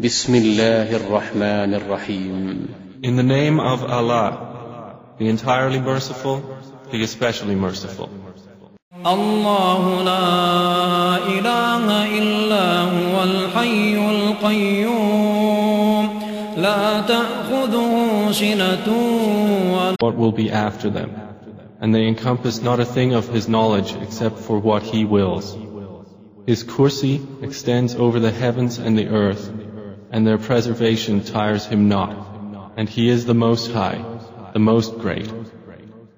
بسم الله الرحمن الرحيم In the name of Allah, the entirely merciful, the especially merciful. الله لا إله إلا هو الحي القيوم لا تأخذه سنة ولا What will be after them? And they encompass not a thing of His knowledge except for what He wills. His kursi extends over the heavens and the earth, and their preservation tires Him not. And He is the Most High, the Most Great.